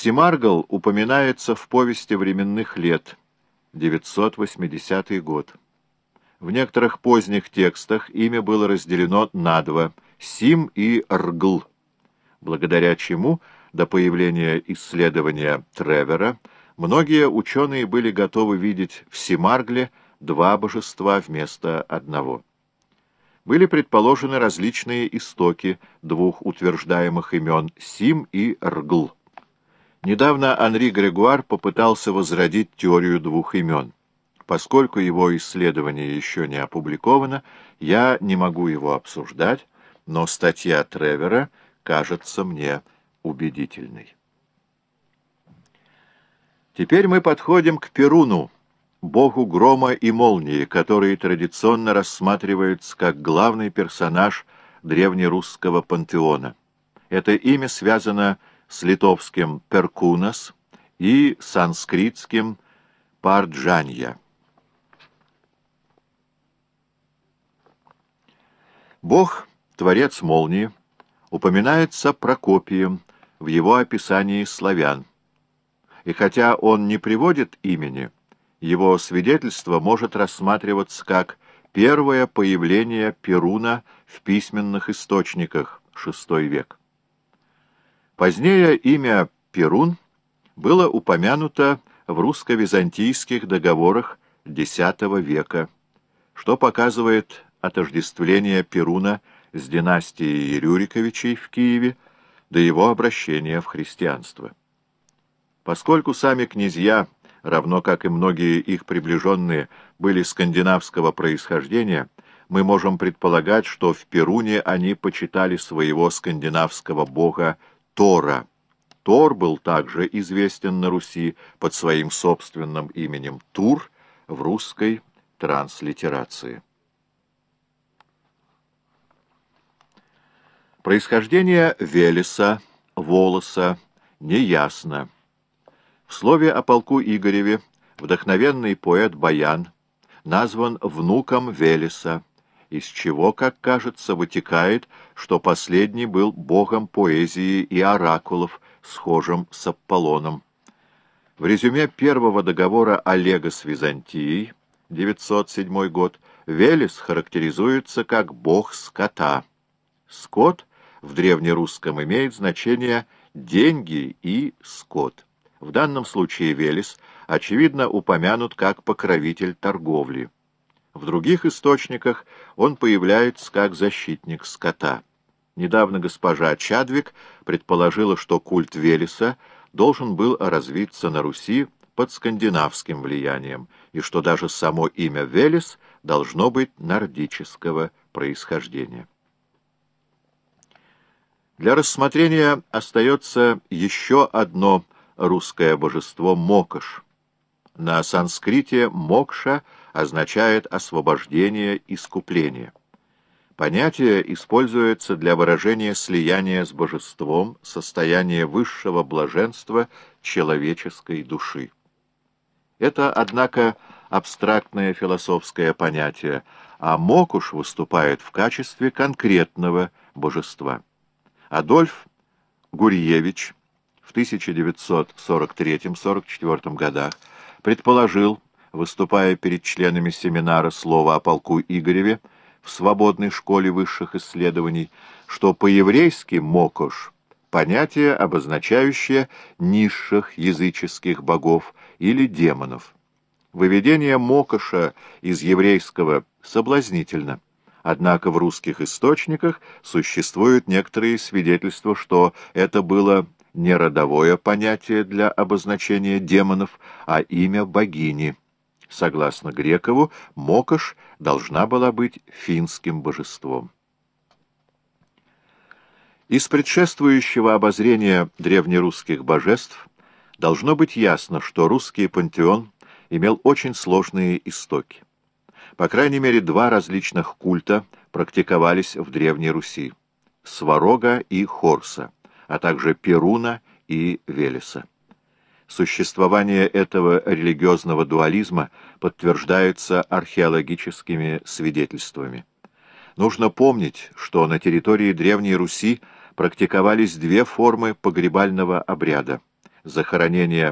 Семаргл упоминается в повести временных лет, 980 год. В некоторых поздних текстах имя было разделено на два — Сим и Ргл, благодаря чему до появления исследования Тревера многие ученые были готовы видеть в Семаргле два божества вместо одного. Были предположены различные истоки двух утверждаемых имен Сим и Ргл. Недавно Анри Грегуар попытался возродить теорию двух имен. Поскольку его исследование еще не опубликовано, я не могу его обсуждать, но статья Тревера кажется мне убедительной. Теперь мы подходим к Перуну, богу грома и молнии, который традиционно рассматривается как главный персонаж древнерусского пантеона. Это имя связано с литовским «перкунас» и санскритским «парджанья». Бог, творец молнии, упоминается Прокопием в его описании славян. И хотя он не приводит имени, его свидетельство может рассматриваться как первое появление Перуна в письменных источниках, VI век. Позднее имя Перун было упомянуто в русско-византийских договорах X века, что показывает отождествления Перуна с династией Рюриковичей в Киеве до его обращения в христианство. Поскольку сами князья, равно как и многие их приближенные, были скандинавского происхождения, мы можем предполагать, что в Перуне они почитали своего скандинавского бога Тора. Тор был также известен на Руси под своим собственным именем Тур в русской транслитерации. Происхождение Велеса, Волоса неясно. В слове о полку Игореве вдохновенный поэт Баян назван внуком Велеса, из чего, как кажется, вытекает, что последний был богом поэзии и оракулов, схожим с Аполлоном. В резюме первого договора Олега с Византией, 907 год, Велес характеризуется как бог скота. Скот в древнерусском имеет значение «деньги» и «скот». В данном случае Велес, очевидно, упомянут как покровитель торговли. В других источниках он появляется как защитник скота. Недавно госпожа Чадвик предположила, что культ Велеса должен был развиться на Руси под скандинавским влиянием, и что даже само имя Велес должно быть нордического происхождения. Для рассмотрения остается еще одно русское божество Мокош. На санскрите «мокша» означает освобождение, искупление. Понятие используется для выражения слияния с божеством, состояния высшего блаженства человеческой души. Это, однако, абстрактное философское понятие, а Мокуш выступает в качестве конкретного божества. Адольф Гурьевич в 1943-44 годах предположил, выступая перед членами семинара «Слово о полку Игореве» в свободной школе высших исследований, что по-еврейски «мокош» — понятие, обозначающее низших языческих богов или демонов. Выведение мокоша из еврейского соблазнительно. Однако в русских источниках существуют некоторые свидетельства, что это было не родовое понятие для обозначения демонов, а имя богини. Согласно Грекову, Мокош должна была быть финским божеством. Из предшествующего обозрения древнерусских божеств должно быть ясно, что русский пантеон имел очень сложные истоки. По крайней мере, два различных культа практиковались в Древней Руси – Сварога и Хорса, а также Перуна и Велеса. Существование этого религиозного дуализма подтверждается археологическими свидетельствами. Нужно помнить, что на территории Древней Руси практиковались две формы погребального обряда – захоронения